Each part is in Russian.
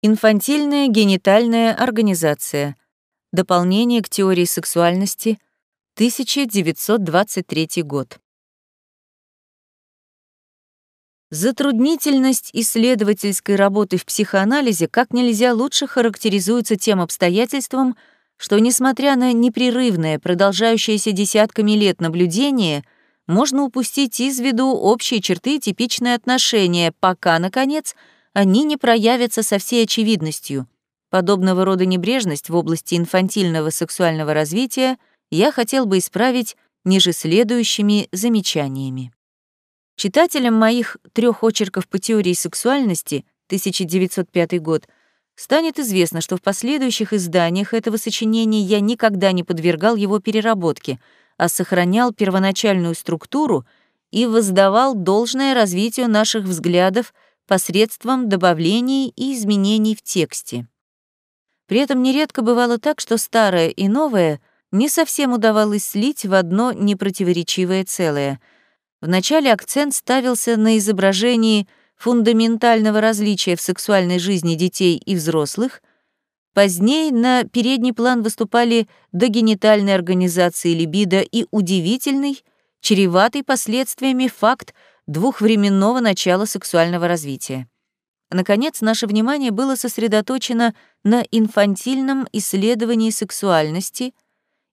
Инфантильная генитальная организация. Дополнение к теории сексуальности. 1923 год. Затруднительность исследовательской работы в психоанализе как нельзя лучше характеризуется тем обстоятельством, что, несмотря на непрерывное, продолжающееся десятками лет наблюдение, можно упустить из виду общие черты и типичные отношения, пока, наконец, они не проявятся со всей очевидностью. Подобного рода небрежность в области инфантильного сексуального развития я хотел бы исправить ниже следующими замечаниями. Читателям моих трех очерков по теории сексуальности 1905 год станет известно, что в последующих изданиях этого сочинения я никогда не подвергал его переработке, а сохранял первоначальную структуру и воздавал должное развитию наших взглядов посредством добавлений и изменений в тексте. При этом нередко бывало так, что старое и новое не совсем удавалось слить в одно непротиворечивое целое — Вначале акцент ставился на изображении фундаментального различия в сексуальной жизни детей и взрослых, позднее на передний план выступали догенитальные организации либидо и удивительный, чреватый последствиями факт двухвременного начала сексуального развития. Наконец, наше внимание было сосредоточено на инфантильном исследовании сексуальности —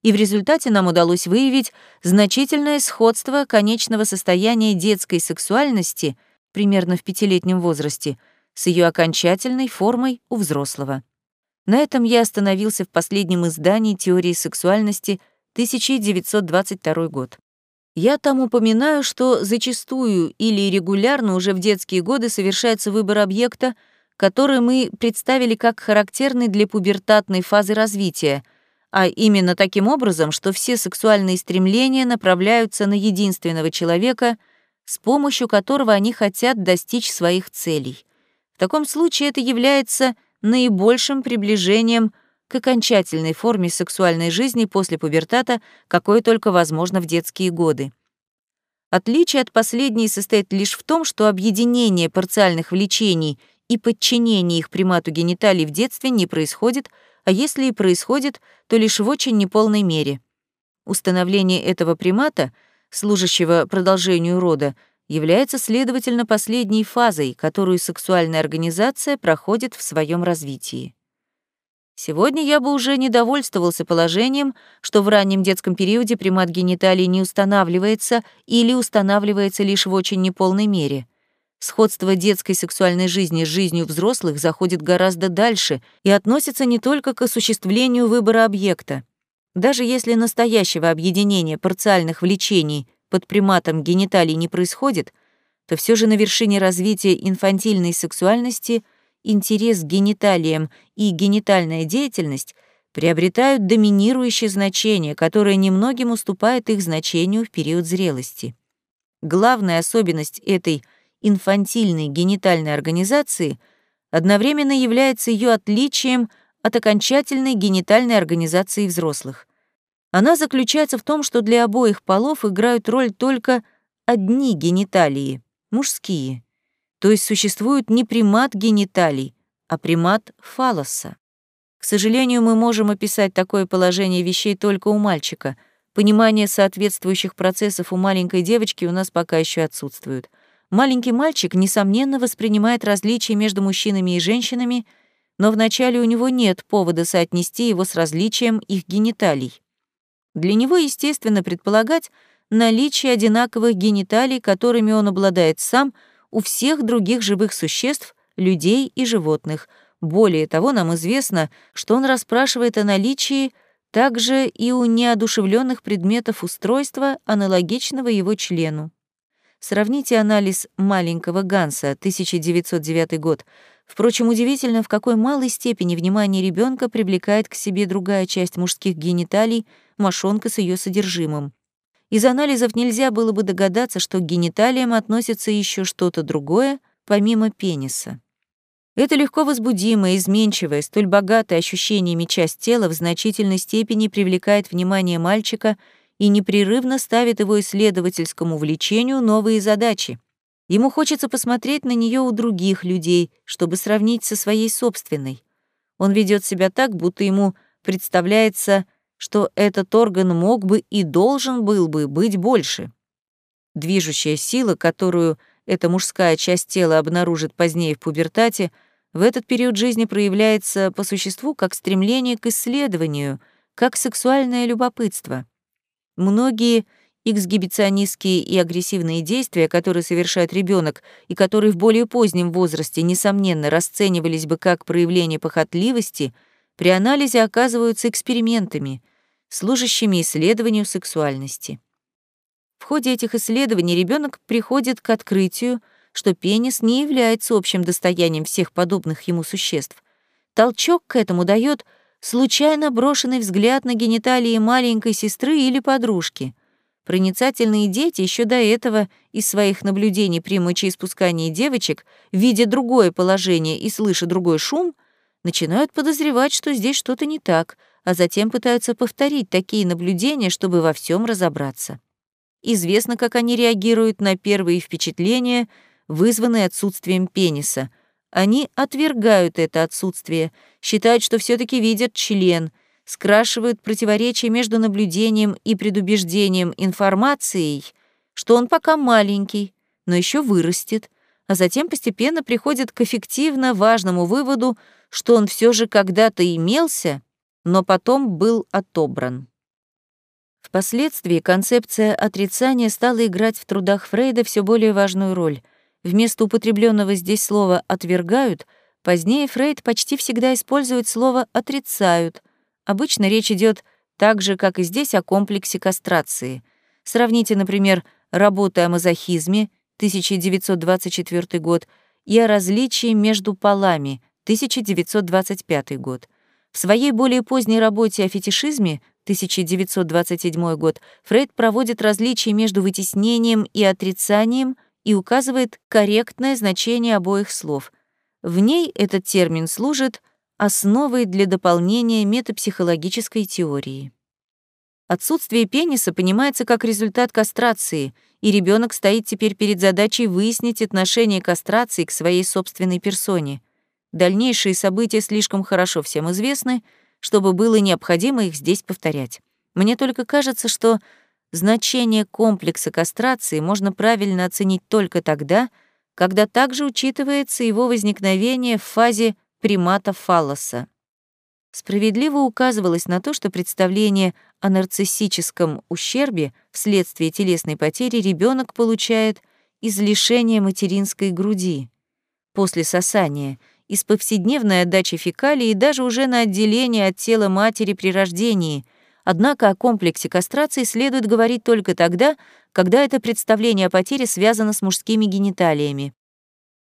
и в результате нам удалось выявить значительное сходство конечного состояния детской сексуальности примерно в пятилетнем возрасте с ее окончательной формой у взрослого. На этом я остановился в последнем издании теории сексуальности 1922 год. Я там упоминаю, что зачастую или регулярно уже в детские годы совершается выбор объекта, который мы представили как характерный для пубертатной фазы развития — а именно таким образом, что все сексуальные стремления направляются на единственного человека, с помощью которого они хотят достичь своих целей. В таком случае это является наибольшим приближением к окончательной форме сексуальной жизни после пубертата, какое только возможно в детские годы. Отличие от последней состоит лишь в том, что объединение парциальных влечений и подчинение их примату гениталий в детстве не происходит, а если и происходит, то лишь в очень неполной мере. Установление этого примата, служащего продолжению рода, является, следовательно, последней фазой, которую сексуальная организация проходит в своем развитии. Сегодня я бы уже не довольствовался положением, что в раннем детском периоде примат гениталий не устанавливается или устанавливается лишь в очень неполной мере — Сходство детской сексуальной жизни с жизнью взрослых заходит гораздо дальше и относится не только к осуществлению выбора объекта. Даже если настоящего объединения парциальных влечений под приматом гениталий не происходит, то все же на вершине развития инфантильной сексуальности интерес к гениталиям и генитальная деятельность приобретают доминирующее значение, которое немногим уступает их значению в период зрелости. Главная особенность этой – инфантильной генитальной организации одновременно является ее отличием от окончательной генитальной организации взрослых. Она заключается в том, что для обоих полов играют роль только одни гениталии, мужские. То есть существует не примат гениталий, а примат фалоса. К сожалению, мы можем описать такое положение вещей только у мальчика. Понимание соответствующих процессов у маленькой девочки у нас пока еще отсутствует — Маленький мальчик, несомненно, воспринимает различия между мужчинами и женщинами, но вначале у него нет повода соотнести его с различием их гениталий. Для него, естественно, предполагать наличие одинаковых гениталий, которыми он обладает сам, у всех других живых существ, людей и животных. Более того, нам известно, что он расспрашивает о наличии также и у неодушевленных предметов устройства, аналогичного его члену. Сравните анализ маленького Ганса, 1909 год. Впрочем, удивительно, в какой малой степени внимание ребенка привлекает к себе другая часть мужских гениталий, мошонка с ее содержимым. Из анализов нельзя было бы догадаться, что к гениталиям относится еще что-то другое, помимо пениса. Это легко возбудимая, изменчивая, столь богатая ощущениями часть тела в значительной степени привлекает внимание мальчика и непрерывно ставит его исследовательскому влечению новые задачи. Ему хочется посмотреть на нее у других людей, чтобы сравнить со своей собственной. Он ведет себя так, будто ему представляется, что этот орган мог бы и должен был бы быть больше. Движущая сила, которую эта мужская часть тела обнаружит позднее в пубертате, в этот период жизни проявляется по существу как стремление к исследованию, как сексуальное любопытство. Многие эксгибиционистские и агрессивные действия, которые совершает ребенок и которые в более позднем возрасте, несомненно, расценивались бы как проявление похотливости, при анализе оказываются экспериментами, служащими исследованию сексуальности. В ходе этих исследований ребенок приходит к открытию, что пенис не является общим достоянием всех подобных ему существ. Толчок к этому дает случайно брошенный взгляд на гениталии маленькой сестры или подружки — Проницательные дети еще до этого из своих наблюдений при мочеиспускании девочек, видя другое положение и слыша другой шум, начинают подозревать, что здесь что-то не так, а затем пытаются повторить такие наблюдения, чтобы во всем разобраться. Известно, как они реагируют на первые впечатления, вызванные отсутствием пениса. Они отвергают это отсутствие, считают, что все таки видят член — скрашивают противоречия между наблюдением и предубеждением информацией, что он пока маленький, но еще вырастет, а затем постепенно приходит к эффективно важному выводу, что он все же когда-то имелся, но потом был отобран. Впоследствии концепция отрицания стала играть в трудах Фрейда все более важную роль. Вместо употребленного здесь слова «отвергают» позднее Фрейд почти всегда использует слово «отрицают», Обычно речь идет так же, как и здесь, о комплексе кастрации. Сравните, например, работы о мазохизме, 1924 год, и о различии между полами, 1925 год. В своей более поздней работе о фетишизме, 1927 год, Фрейд проводит различия между вытеснением и отрицанием и указывает корректное значение обоих слов. В ней этот термин служит основой для дополнения метапсихологической теории. Отсутствие пениса понимается как результат кастрации, и ребенок стоит теперь перед задачей выяснить отношение кастрации к своей собственной персоне. Дальнейшие события слишком хорошо всем известны, чтобы было необходимо их здесь повторять. Мне только кажется, что значение комплекса кастрации можно правильно оценить только тогда, когда также учитывается его возникновение в фазе примата фаллоса. Справедливо указывалось на то, что представление о нарциссическом ущербе вследствие телесной потери ребенок получает из лишения материнской груди, после сосания, из повседневной отдачи фекалий и даже уже на отделение от тела матери при рождении. Однако о комплексе кастрации следует говорить только тогда, когда это представление о потере связано с мужскими гениталиями.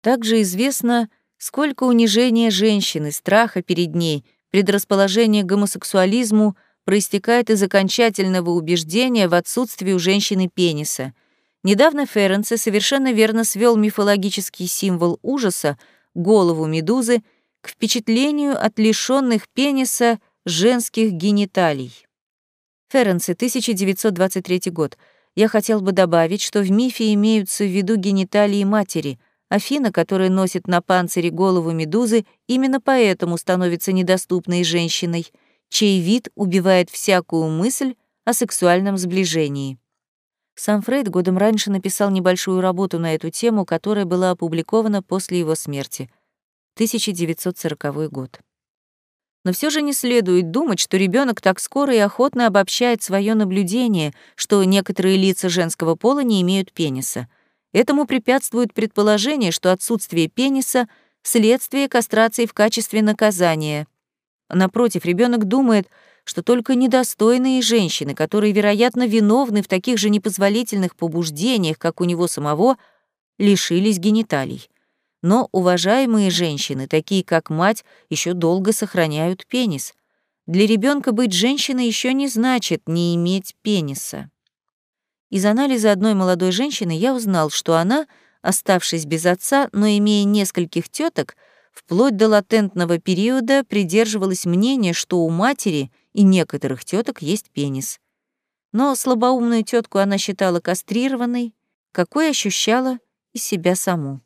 Также известно, Сколько унижения женщины, страха перед ней, предрасположения к гомосексуализму проистекает из окончательного убеждения в отсутствии у женщины пениса. Недавно Ференце совершенно верно свел мифологический символ ужаса, голову медузы, к впечатлению от лишённых пениса женских гениталий. Ференце, 1923 год. Я хотел бы добавить, что в мифе имеются в виду гениталии матери — Афина, которая носит на панцире голову медузы, именно поэтому становится недоступной женщиной, чей вид убивает всякую мысль о сексуальном сближении. Сам Фрейд годом раньше написал небольшую работу на эту тему, которая была опубликована после его смерти. 1940 год. Но все же не следует думать, что ребенок так скоро и охотно обобщает свое наблюдение, что некоторые лица женского пола не имеют пениса — Этому препятствует предположение, что отсутствие пениса — следствие кастрации в качестве наказания. Напротив, ребенок думает, что только недостойные женщины, которые, вероятно, виновны в таких же непозволительных побуждениях, как у него самого, лишились гениталий. Но уважаемые женщины, такие как мать, еще долго сохраняют пенис. Для ребенка быть женщиной еще не значит не иметь пениса. Из анализа одной молодой женщины я узнал, что она, оставшись без отца, но имея нескольких теток, вплоть до латентного периода придерживалась мнения, что у матери и некоторых теток есть пенис. Но слабоумную тетку она считала кастрированной, какой ощущала и себя саму.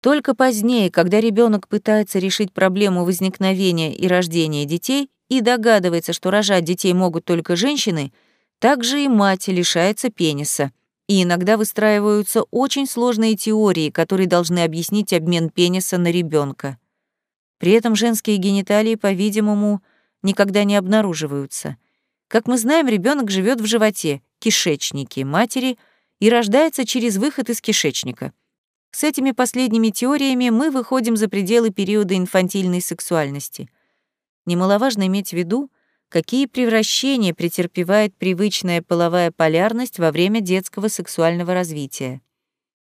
Только позднее, когда ребенок пытается решить проблему возникновения и рождения детей и догадывается, что рожать детей могут только женщины, также и мать лишается пениса. И иногда выстраиваются очень сложные теории, которые должны объяснить обмен пениса на ребенка. При этом женские гениталии, по-видимому, никогда не обнаруживаются. Как мы знаем, ребенок живет в животе, кишечнике матери и рождается через выход из кишечника. С этими последними теориями мы выходим за пределы периода инфантильной сексуальности. Немаловажно иметь в виду, какие превращения претерпевает привычная половая полярность во время детского сексуального развития.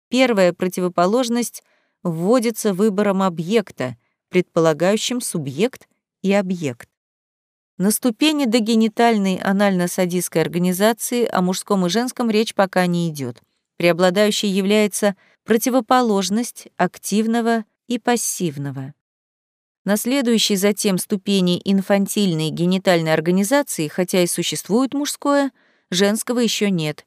Первая противоположность вводится выбором объекта, предполагающим субъект и объект. На ступени догенитальной анально-садистской организации о мужском и женском речь пока не идет. Преобладающей является противоположность активного и пассивного. На следующей затем ступени инфантильной генитальной организации, хотя и существует мужское, женского еще нет.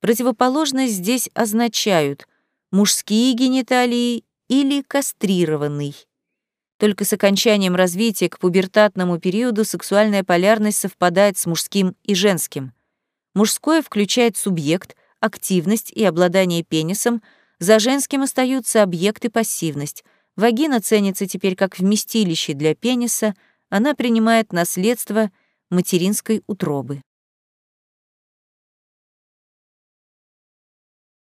Противоположность здесь означают мужские гениталии или кастрированный. Только с окончанием развития к пубертатному периоду сексуальная полярность совпадает с мужским и женским. Мужское включает субъект, активность и обладание пенисом, за женским остаются объект и пассивность. Вагина ценится теперь как вместилище для пениса, она принимает наследство материнской утробы.